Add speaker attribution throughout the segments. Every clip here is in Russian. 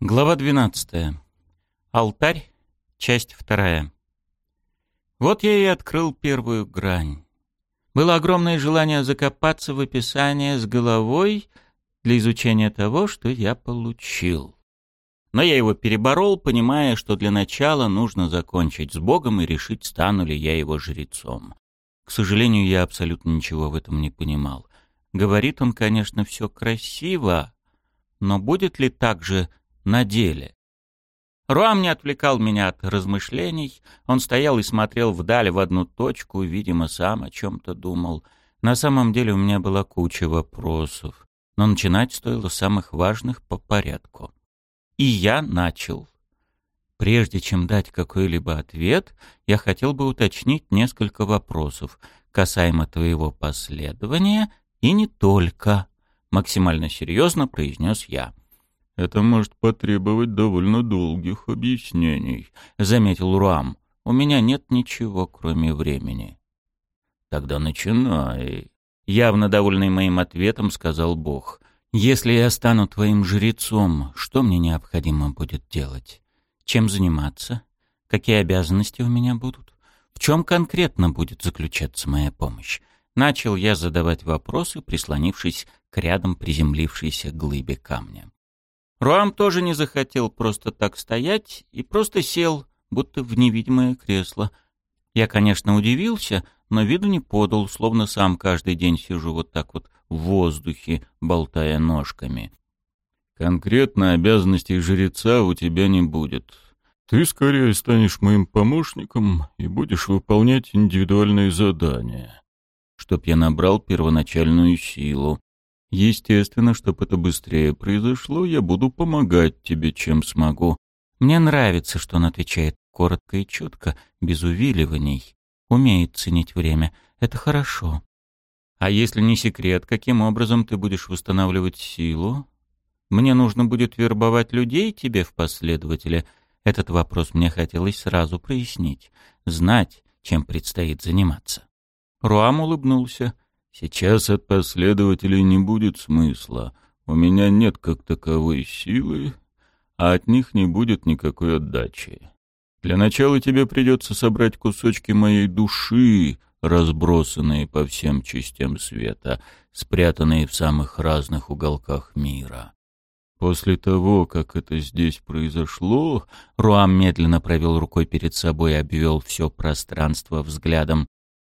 Speaker 1: Глава 12. Алтарь. Часть вторая. Вот я и открыл первую грань. Было огромное желание закопаться в описание с головой для изучения того, что я получил. Но я его переборол, понимая, что для начала нужно закончить с Богом и решить, стану ли я его жрецом. К сожалению, я абсолютно ничего в этом не понимал. Говорит он, конечно, все красиво, но будет ли так же на деле. Руам не отвлекал меня от размышлений. Он стоял и смотрел вдаль в одну точку, видимо, сам о чем-то думал. На самом деле у меня была куча вопросов, но начинать стоило самых важных по порядку. И я начал. Прежде чем дать какой-либо ответ, я хотел бы уточнить несколько вопросов касаемо твоего последования и не только, максимально серьезно произнес я.
Speaker 2: «Это может потребовать довольно долгих объяснений», —
Speaker 1: заметил Руам. «У меня нет ничего, кроме времени».
Speaker 2: «Тогда начинай», —
Speaker 1: явно довольный моим ответом сказал Бог. «Если я стану твоим жрецом, что мне необходимо будет делать? Чем заниматься? Какие обязанности у меня будут? В чем конкретно будет заключаться моя помощь?» Начал я задавать вопросы, прислонившись к рядом приземлившейся глыбе камня. Руам тоже не захотел просто так стоять и просто сел, будто в невидимое кресло. Я, конечно, удивился, но виду не подал, словно сам каждый день сижу вот так вот в воздухе, болтая ножками.
Speaker 2: «Конкретно обязанностей жреца у тебя не будет. Ты скорее станешь моим помощником и будешь выполнять индивидуальные задания, чтоб я набрал первоначальную силу. Естественно, чтобы это быстрее произошло, я буду помогать тебе, чем смогу.
Speaker 1: Мне нравится, что он отвечает коротко и четко, без увиливаний. Умеет ценить время. Это хорошо. А если не секрет, каким образом ты будешь восстанавливать силу? Мне нужно будет вербовать людей тебе в последователя. Этот вопрос мне хотелось сразу прояснить. Знать, чем предстоит заниматься. Руам улыбнулся.
Speaker 2: Сейчас от последователей не будет смысла. У меня нет как таковой силы, а от них не будет никакой отдачи. Для начала тебе придется собрать кусочки моей души, разбросанные по всем частям света, спрятанные в самых разных уголках мира. После того, как это здесь произошло,
Speaker 1: Руам медленно провел рукой перед собой и обвел все пространство взглядом.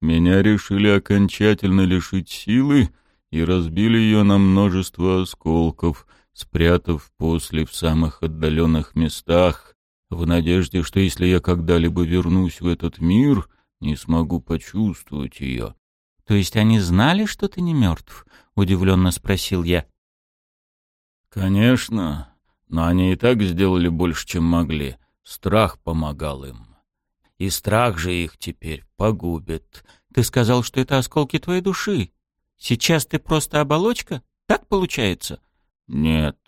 Speaker 2: Меня решили окончательно лишить силы и разбили ее на множество осколков, спрятав после в самых отдаленных местах, в надежде, что если я когда-либо вернусь в этот мир, не смогу почувствовать ее.
Speaker 1: — То есть они знали, что ты не мертв? — удивленно спросил я.
Speaker 2: — Конечно, но они и так сделали больше, чем могли. Страх помогал им и страх же их теперь погубит.
Speaker 1: Ты сказал, что это осколки твоей души. Сейчас ты просто оболочка? Так получается?
Speaker 2: Нет,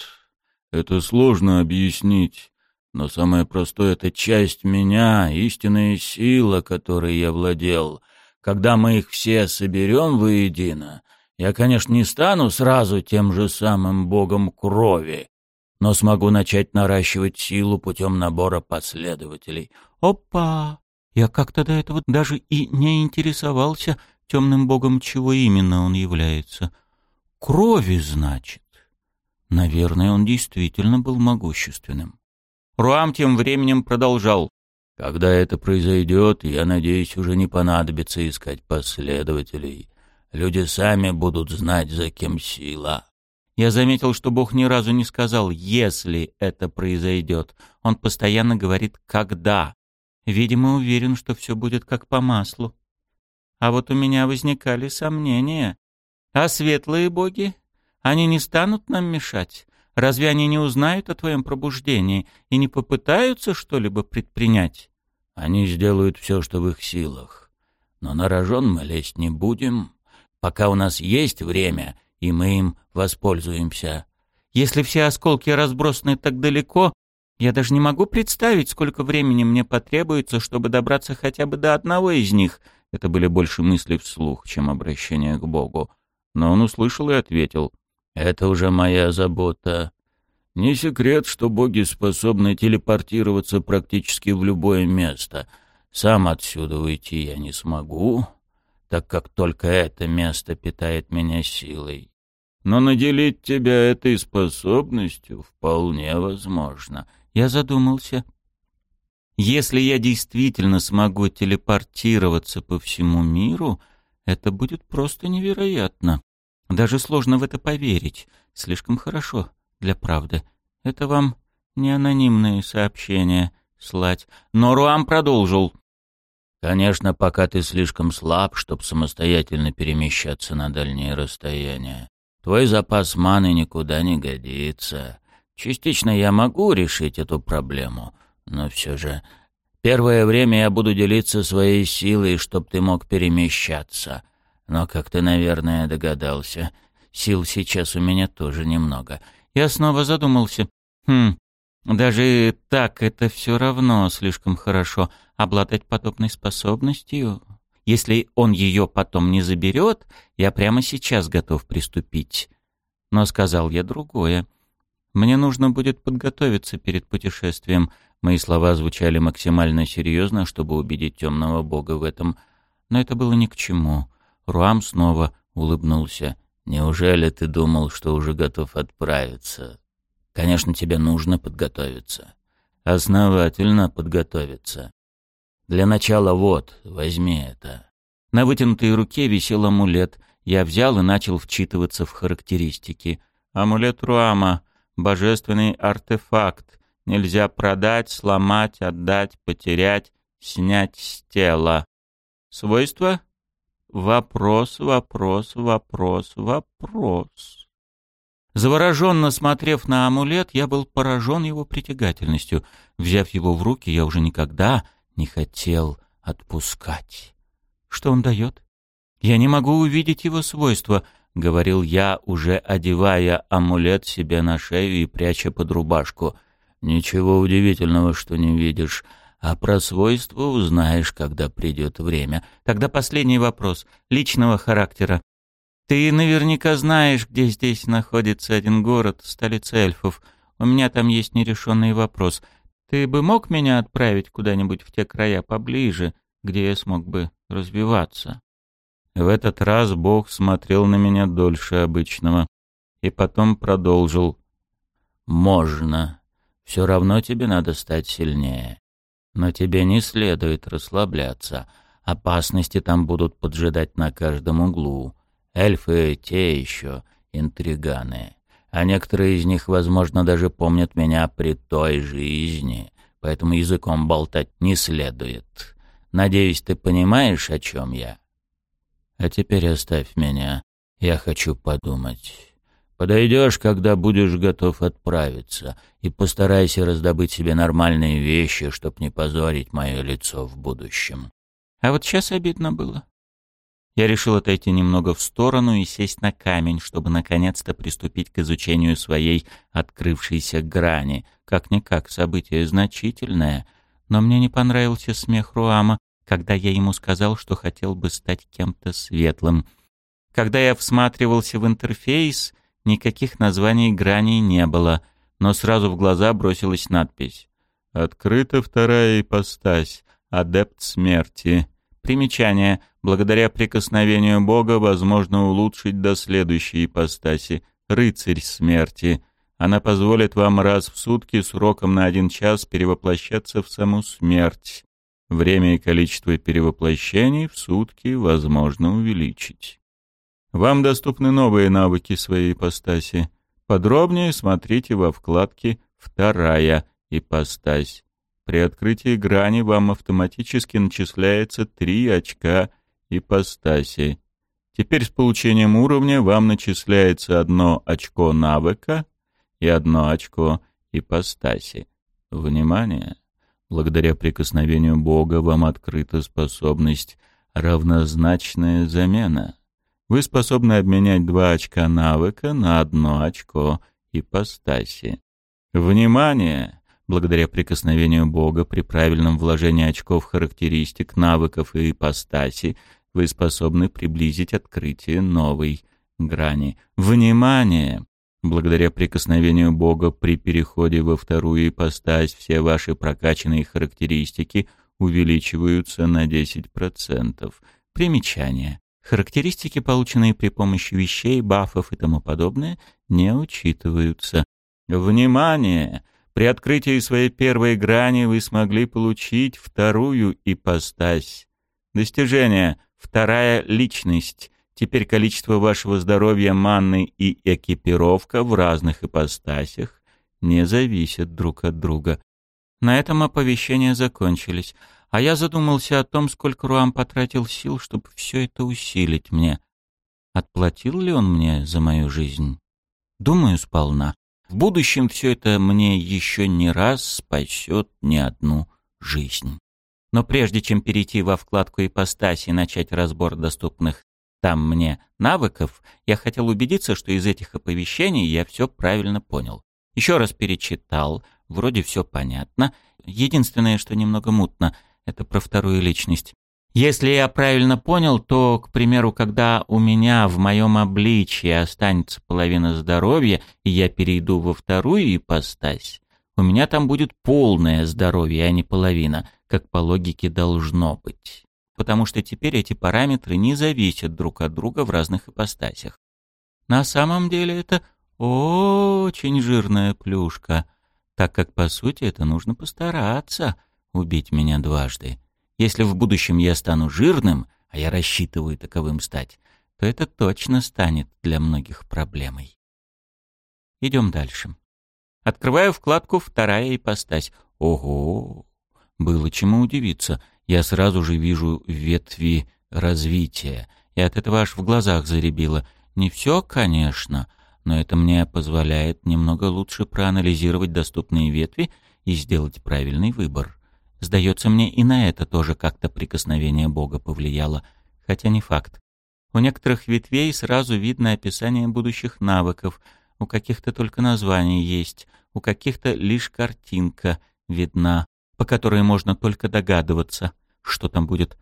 Speaker 2: это сложно объяснить. Но самое простое — это часть меня, истинная сила, которой я владел. Когда мы их все соберем воедино, я, конечно, не стану сразу тем же самым богом крови, но смогу начать наращивать силу путем набора последователей.
Speaker 1: Опа! Я как-то до этого даже и не интересовался темным богом, чего именно он является. Крови, значит. Наверное, он действительно был могущественным. Руам тем временем продолжал.
Speaker 2: Когда это произойдет, я надеюсь, уже не понадобится искать последователей. Люди сами будут знать, за кем сила.
Speaker 1: Я заметил, что Бог ни разу не сказал «если это произойдет». Он постоянно говорит «когда». Видимо, уверен, что все будет как по маслу. А вот у меня возникали сомнения. А светлые боги? Они не станут нам мешать? Разве они не узнают о твоем пробуждении и не попытаются что-либо предпринять?
Speaker 2: Они сделают все, что в их силах. Но на рожон мы лезть не будем, пока у нас есть время — и мы им воспользуемся.
Speaker 1: Если все осколки разбросаны так далеко, я даже не могу представить, сколько времени мне потребуется, чтобы добраться хотя бы до одного из них. Это были больше мысли вслух, чем обращение к Богу. Но он услышал и ответил.
Speaker 2: «Это уже моя забота. Не секрет, что боги способны телепортироваться практически в любое место. Сам отсюда уйти я не смогу, так как только это место питает меня силой. Но наделить тебя этой способностью вполне возможно.
Speaker 1: Я задумался. Если я действительно смогу телепортироваться по всему миру, это будет просто невероятно. Даже сложно в это поверить. Слишком хорошо для правды. Это вам не анонимные сообщения слать. Но Руам продолжил.
Speaker 2: Конечно, пока ты слишком слаб, чтобы самостоятельно перемещаться на дальние расстояния. Твой запас маны никуда не годится. Частично я могу решить эту проблему, но все же первое время я буду делиться своей силой, чтобы ты мог перемещаться. Но, как ты, наверное, догадался, сил сейчас у меня тоже немного.
Speaker 1: Я снова задумался. Хм, даже так это все равно слишком хорошо обладать подобной способностью. Если он ее потом не заберет, я прямо сейчас готов приступить. Но сказал я другое. Мне нужно будет подготовиться перед путешествием. Мои слова звучали максимально серьезно, чтобы убедить темного бога в этом. Но это было ни к чему. Руам снова улыбнулся.
Speaker 2: «Неужели ты думал, что уже готов отправиться? Конечно, тебе нужно подготовиться. Основательно подготовиться. Для начала вот, возьми это».
Speaker 1: На вытянутой руке висел амулет. Я взял и начал вчитываться в характеристики. Амулет Руама. Божественный артефакт. Нельзя продать, сломать, отдать, потерять, снять с тела. Свойства? Вопрос, вопрос, вопрос, вопрос. Завороженно смотрев на амулет, я был поражен его притягательностью. Взяв его в руки, я уже никогда не хотел отпускать. Что он дает? Я не могу увидеть его свойства, — говорил я, уже одевая амулет себе на шею и пряча под рубашку.
Speaker 2: Ничего удивительного, что не видишь. А про свойства узнаешь, когда придет время.
Speaker 1: Тогда последний вопрос, личного характера. Ты наверняка знаешь, где здесь находится один город, столица эльфов. У меня там есть нерешенный вопрос. Ты бы мог меня отправить куда-нибудь в те края поближе, где я смог бы развиваться? В этот раз Бог смотрел на меня дольше обычного и потом продолжил.
Speaker 2: «Можно. Все равно тебе надо стать сильнее. Но тебе не следует расслабляться. Опасности там будут поджидать на каждом углу. Эльфы те еще интриганы. А некоторые из них, возможно, даже помнят меня при той жизни, поэтому языком болтать не следует. Надеюсь, ты понимаешь, о чем я? А теперь оставь меня. Я хочу подумать. Подойдешь, когда будешь готов отправиться, и постарайся раздобыть себе нормальные вещи, чтоб не позорить мое лицо в будущем.
Speaker 1: А вот сейчас обидно было. Я решил отойти немного в сторону и сесть на камень, чтобы наконец-то приступить к изучению своей открывшейся грани. Как-никак событие значительное, но мне не понравился смех Руама, когда я ему сказал, что хотел бы стать кем-то светлым. Когда я всматривался в интерфейс, Никаких названий граней не было, но сразу в глаза бросилась надпись. «Открыта вторая ипостась. Адепт смерти». Примечание. Благодаря прикосновению Бога возможно улучшить до следующей ипостаси. Рыцарь смерти. Она позволит вам раз в сутки сроком на один час перевоплощаться в саму смерть. Время и количество перевоплощений в сутки возможно увеличить. Вам доступны новые навыки своей ипостаси. Подробнее смотрите во вкладке «Вторая ипостась». При открытии грани вам автоматически начисляется 3 очка ипостаси. Теперь с получением уровня вам начисляется одно очко навыка и одно очко ипостаси. Внимание! Благодаря прикосновению Бога вам открыта способность «Равнозначная замена». Вы способны обменять два очка навыка на одно очко ипостаси. Внимание! Благодаря прикосновению Бога при правильном вложении очков характеристик, навыков и ипостаси вы способны приблизить открытие новой грани. Внимание! Благодаря прикосновению Бога при переходе во вторую ипостась все ваши прокачанные характеристики увеличиваются на 10%. Примечание. Характеристики, полученные при помощи вещей, бафов и тому подобное, не учитываются. Внимание! При открытии своей первой грани вы смогли получить вторую ипостась. Достижение. Вторая личность. Теперь количество вашего здоровья, манны и экипировка в разных ипостасях не зависят друг от друга. На этом оповещения закончились, а я задумался о том, сколько Руам потратил сил, чтобы все это усилить мне. Отплатил ли он мне за мою жизнь? Думаю, сполна. В будущем все это мне еще не раз спасет не одну жизнь. Но прежде чем перейти во вкладку ипостаси и начать разбор доступных там мне навыков, я хотел убедиться, что из этих оповещений я все правильно понял. Еще раз перечитал, вроде все понятно. Единственное, что немного мутно, это про вторую личность. Если я правильно понял, то, к примеру, когда у меня в моем обличии останется половина здоровья, и я перейду во вторую ипостась, у меня там будет полное здоровье, а не половина, как по логике должно быть потому что теперь эти параметры не зависят друг от друга в разных ипостасях. На самом деле это очень жирная плюшка, так как, по сути, это нужно постараться убить меня дважды. Если в будущем я стану жирным, а я рассчитываю таковым стать, то это точно станет для многих проблемой. Идем дальше. Открываю вкладку «Вторая ипостась». Ого! Было чему удивиться — я сразу же вижу ветви развития, и от этого аж в глазах заребило. Не все, конечно, но это мне позволяет немного лучше проанализировать доступные ветви и сделать правильный выбор. Сдается мне, и на это тоже как-то прикосновение Бога повлияло, хотя не факт. У некоторых ветвей сразу видно описание будущих навыков, у каких-то только название есть, у каких-то лишь картинка видна по которой можно только догадываться, что там будет.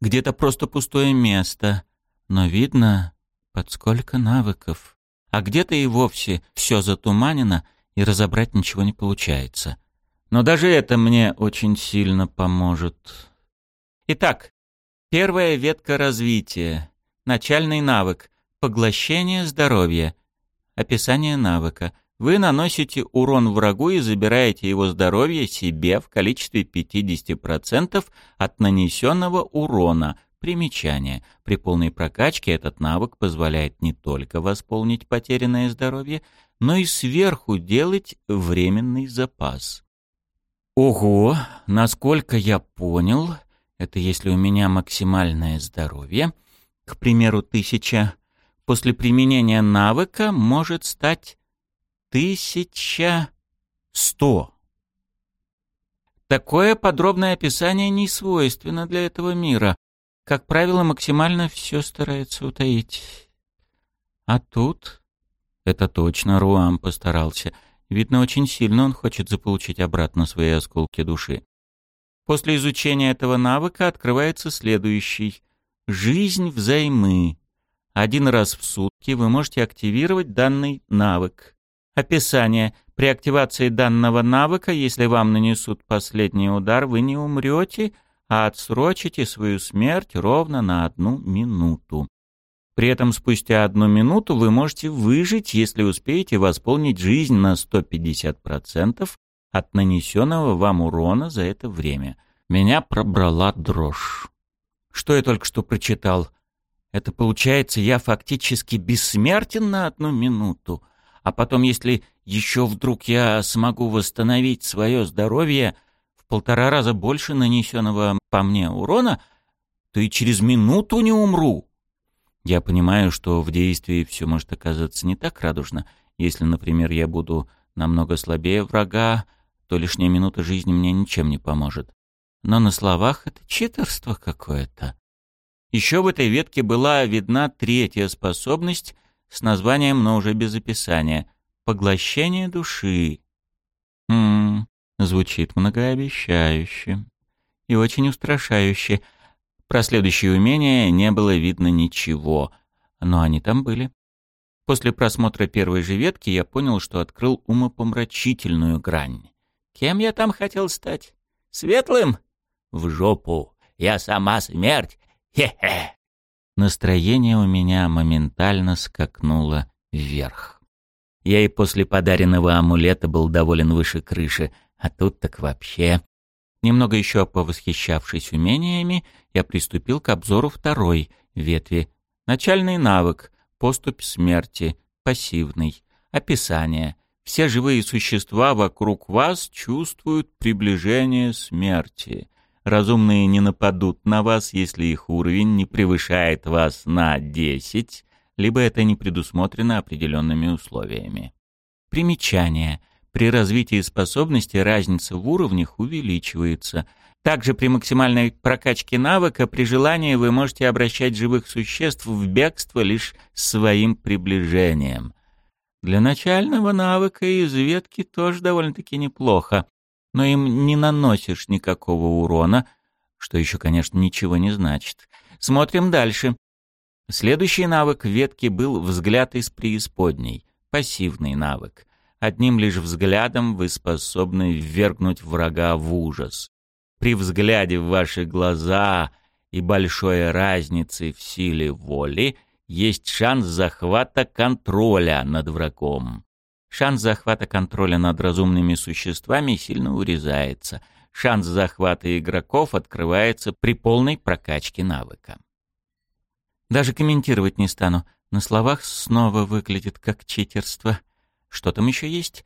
Speaker 1: Где-то просто пустое место, но видно, под сколько навыков. А где-то и вовсе все затуманено, и разобрать ничего не получается. Но даже это мне очень сильно поможет. Итак, первая ветка развития. Начальный навык. Поглощение здоровья. Описание навыка — вы наносите урон врагу и забираете его здоровье себе в количестве 50% от нанесенного урона. Примечание. При полной прокачке этот навык позволяет не только восполнить потерянное здоровье, но и сверху делать временный запас. Ого, насколько я понял, это если у меня максимальное здоровье, к примеру, тысяча, после применения навыка может стать Тысяча сто. Такое подробное описание не свойственно для этого мира. Как правило, максимально все старается утаить. А тут... Это точно Руам постарался. Видно, очень сильно он хочет заполучить обратно свои осколки души. После изучения этого навыка открывается следующий. Жизнь взаймы. Один раз в сутки вы можете активировать данный навык. Описание. При активации данного навыка, если вам нанесут последний удар, вы не умрете, а отсрочите свою смерть ровно на одну минуту. При этом спустя одну минуту вы можете выжить, если успеете восполнить жизнь на 150% от нанесенного вам урона за это время. Меня пробрала дрожь. Что я только что прочитал? Это получается, я фактически бессмертен на одну минуту. А потом, если еще вдруг я смогу восстановить свое здоровье в полтора раза больше нанесенного по мне урона, то и через минуту не умру. Я понимаю, что в действии все может оказаться не так радужно. Если, например, я буду намного слабее врага, то лишняя минута жизни мне ничем не поможет. Но на словах это читерство какое-то. Еще в этой ветке была видна третья способность — с названием, но уже без описания. «Поглощение души». Хм, звучит многообещающе и очень устрашающе. Про следующие умения не было видно ничего, но они там были. После просмотра первой же ветки я понял, что открыл умопомрачительную грань. Кем я там хотел стать? Светлым? В жопу. Я сама смерть. Хе-хе. Настроение у меня моментально скакнуло вверх. Я и после подаренного амулета был доволен выше крыши, а тут так вообще. Немного еще повосхищавшись умениями, я приступил к обзору второй ветви. Начальный навык поступь смерти, пассивный, описание. Все живые существа вокруг вас чувствуют приближение смерти. Разумные не нападут на вас, если их уровень не превышает вас на 10, либо это не предусмотрено определенными условиями. Примечание. При развитии способности разница в уровнях увеличивается – также при максимальной прокачке навыка при желании вы можете обращать живых существ в бегство лишь своим приближением. Для начального навыка из ветки тоже довольно-таки неплохо, но им не наносишь никакого урона, что еще, конечно, ничего не значит. Смотрим дальше. Следующий навык ветки был «Взгляд из преисподней», пассивный навык. Одним лишь взглядом вы способны ввергнуть врага в ужас. При взгляде в ваши глаза и большой разницы в силе воли есть шанс захвата контроля над врагом. Шанс захвата контроля над разумными существами сильно урезается. Шанс захвата игроков открывается при полной прокачке навыка. Даже комментировать не стану. На словах снова выглядит как читерство. Что там еще есть?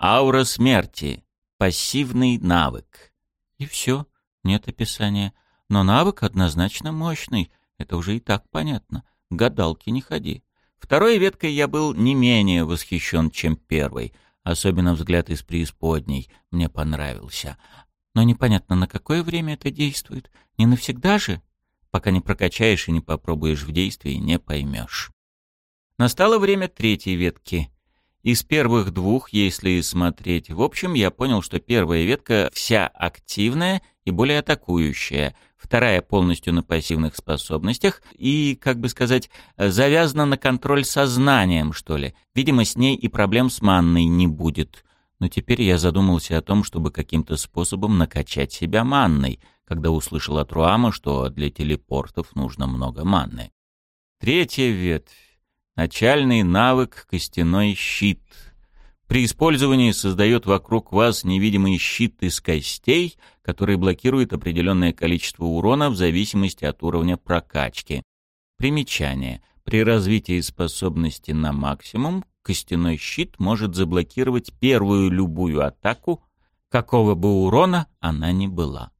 Speaker 1: Аура смерти. Пассивный навык. И все, нет описания. Но навык однозначно мощный, это уже и так понятно. Гадалки не ходи. Второй веткой я был не менее восхищен, чем первой. Особенно взгляд из преисподней мне понравился. Но непонятно, на какое время это действует. Не навсегда же? Пока не прокачаешь и не попробуешь в действии, не поймешь. Настало время третьей ветки. Из первых двух, если смотреть в общем, я понял, что первая ветка вся активная и более атакующая, вторая полностью на пассивных способностях и, как бы сказать, завязана на контроль сознанием, что ли. Видимо, с ней и проблем с манной не будет. Но теперь я задумался о том, чтобы каким-то способом накачать себя манной, когда услышал от Руама, что для телепортов нужно много манны. Третья ветвь Начальный навык «Костяной щит». При использовании создает вокруг вас невидимый щит из костей, который блокирует определенное количество урона в зависимости от уровня прокачки. Примечание. При развитии способности на максимум костяной щит может заблокировать первую любую атаку, какого бы урона она ни была.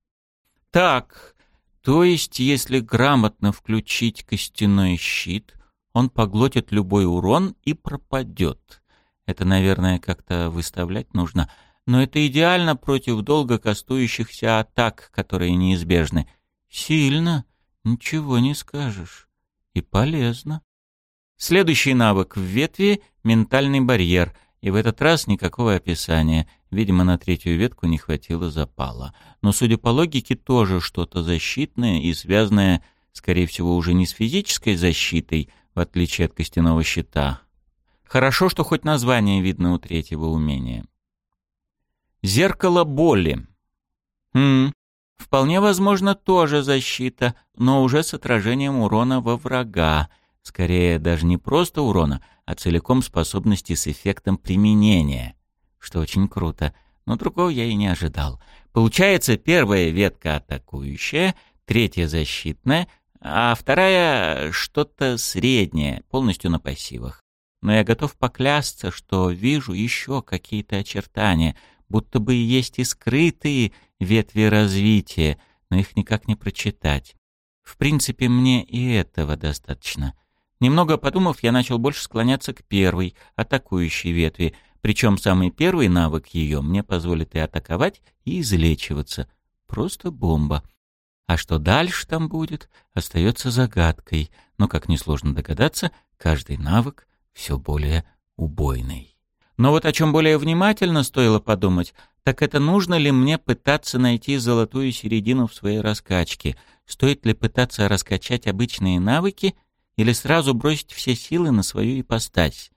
Speaker 1: Так, то есть если грамотно включить костяной щит – он поглотит любой урон и пропадет. Это, наверное, как-то выставлять нужно. Но это идеально против долго кастующихся атак, которые неизбежны. Сильно, ничего не скажешь. И полезно. Следующий навык в ветви — ментальный барьер. И в этот раз никакого описания. Видимо, на третью ветку не хватило запала. Но, судя по логике, тоже что-то защитное и связанное, скорее всего, уже не с физической защитой — в отличие от костяного щита. Хорошо, что хоть название видно у третьего умения. Зеркало боли. Хм, вполне возможно, тоже защита, но уже с отражением урона во врага. Скорее, даже не просто урона, а целиком способности с эффектом применения. Что очень круто, но другого я и не ожидал. Получается, первая ветка атакующая, третья защитная — а вторая — что-то среднее, полностью на пассивах. Но я готов поклясться, что вижу еще какие-то очертания, будто бы есть и скрытые ветви развития, но их никак не прочитать. В принципе, мне и этого достаточно. Немного подумав, я начал больше склоняться к первой, атакующей ветви, причем самый первый навык ее мне позволит и атаковать, и излечиваться. Просто бомба. А что дальше там будет, остается загадкой, но, как несложно догадаться, каждый навык все более убойный. Но вот о чем более внимательно стоило подумать, так это нужно ли мне пытаться найти золотую середину в своей раскачке, стоит ли пытаться раскачать обычные навыки или сразу бросить все силы на свою ипостась.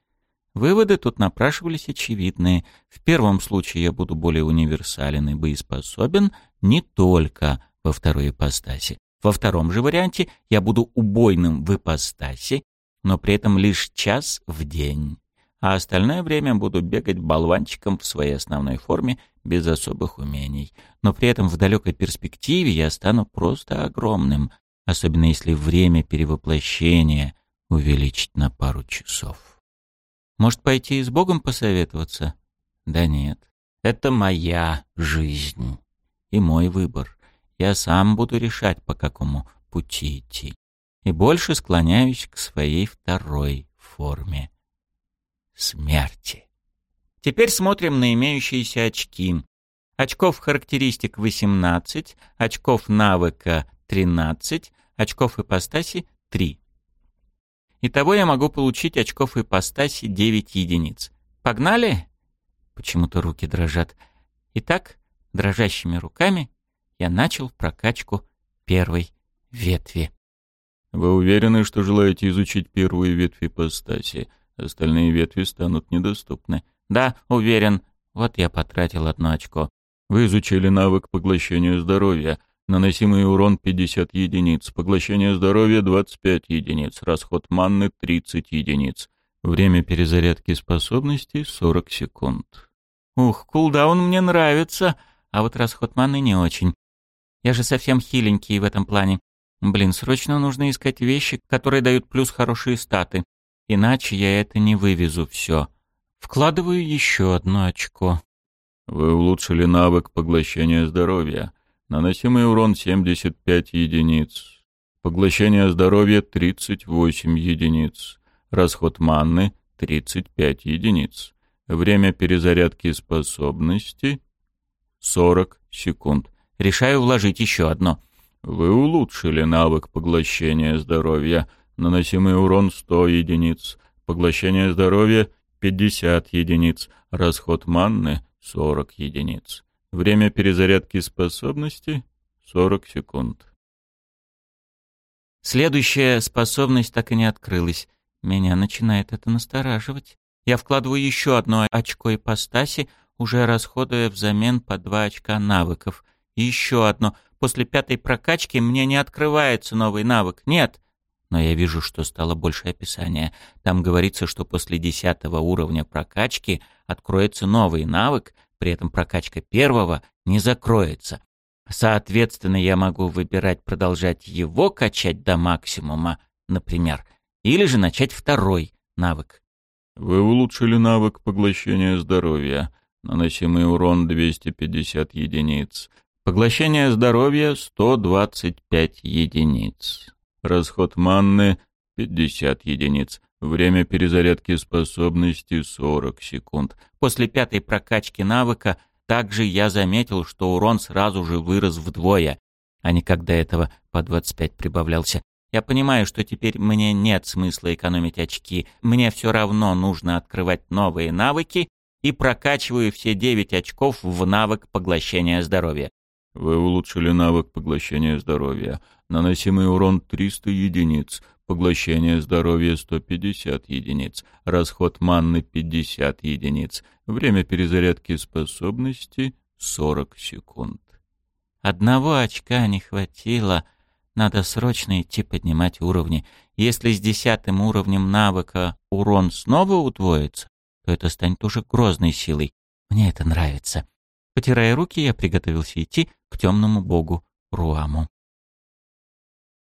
Speaker 1: Выводы тут напрашивались очевидные. В первом случае я буду более универсален и боеспособен не только во второй ипостаси. Во втором же варианте я буду убойным в ипостаси, но при этом лишь час в день. А остальное время буду бегать болванчиком в своей основной форме без особых умений. Но при этом в далекой перспективе я стану просто огромным, особенно если время перевоплощения увеличить на пару часов. Может, пойти и с Богом посоветоваться? Да нет. Это моя жизнь и мой выбор. Я сам буду решать, по какому пути идти. И больше склоняюсь к своей второй форме — смерти. Теперь смотрим на имеющиеся очки. Очков характеристик 18, очков навыка 13, очков ипостаси 3. Итого я могу получить очков ипостаси 9 единиц. Погнали? Почему-то руки дрожат. Итак, дрожащими руками я начал прокачку первой ветви.
Speaker 2: Вы уверены, что желаете изучить первую ветвь ипостаси? Остальные ветви станут недоступны.
Speaker 1: Да, уверен. Вот я потратил одно очко.
Speaker 2: Вы изучили навык поглощения здоровья. Наносимый урон 50 единиц, поглощение здоровья 25 единиц, расход манны 30 единиц. Время перезарядки способностей 40 секунд.
Speaker 1: Ух, кулдаун мне нравится, а вот расход маны не очень. Я же совсем хиленький в этом плане. Блин, срочно нужно искать вещи, которые дают плюс хорошие статы. Иначе я это не вывезу все. Вкладываю еще одно очко.
Speaker 2: Вы улучшили навык поглощения здоровья. Наносимый урон 75 единиц. Поглощение здоровья 38 единиц. Расход манны 35 единиц. Время перезарядки способности 40 секунд.
Speaker 1: Решаю вложить еще одно.
Speaker 2: Вы улучшили навык поглощения здоровья. Наносимый урон 100 единиц. Поглощение здоровья 50 единиц. Расход манны 40 единиц. Время перезарядки способности — 40 секунд.
Speaker 1: Следующая способность так и не открылась. Меня начинает это настораживать. Я вкладываю еще одно очко ипостаси, уже расходуя взамен по два очка навыков. Еще одно. После пятой прокачки мне не открывается новый навык. Нет. Но я вижу, что стало больше описания. Там говорится, что после десятого уровня прокачки откроется новый навык, при этом прокачка первого не закроется. Соответственно, я могу выбирать продолжать его качать до максимума, например, или же начать второй навык.
Speaker 2: Вы улучшили навык поглощения здоровья. Наносимый урон 250 единиц. Поглощение здоровья 125 единиц. Расход манны 50 единиц. Время перезарядки способности 40 секунд.
Speaker 1: После пятой прокачки навыка также я заметил, что урон сразу же вырос вдвое, а не до этого по 25 прибавлялся. Я понимаю, что теперь мне нет смысла экономить очки. Мне все равно нужно открывать новые навыки и прокачиваю все 9 очков в навык поглощения здоровья.
Speaker 2: Вы улучшили навык поглощения здоровья. Наносимый урон 300 единиц. Поглощение здоровья 150 единиц. Расход манны 50 единиц. Время перезарядки способности 40 секунд.
Speaker 1: Одного очка не хватило. Надо срочно идти поднимать уровни. Если с десятым уровнем навыка урон снова удвоится, то это станет уже грозной силой. Мне это нравится. Потирая руки, я приготовился идти к темному богу Руаму.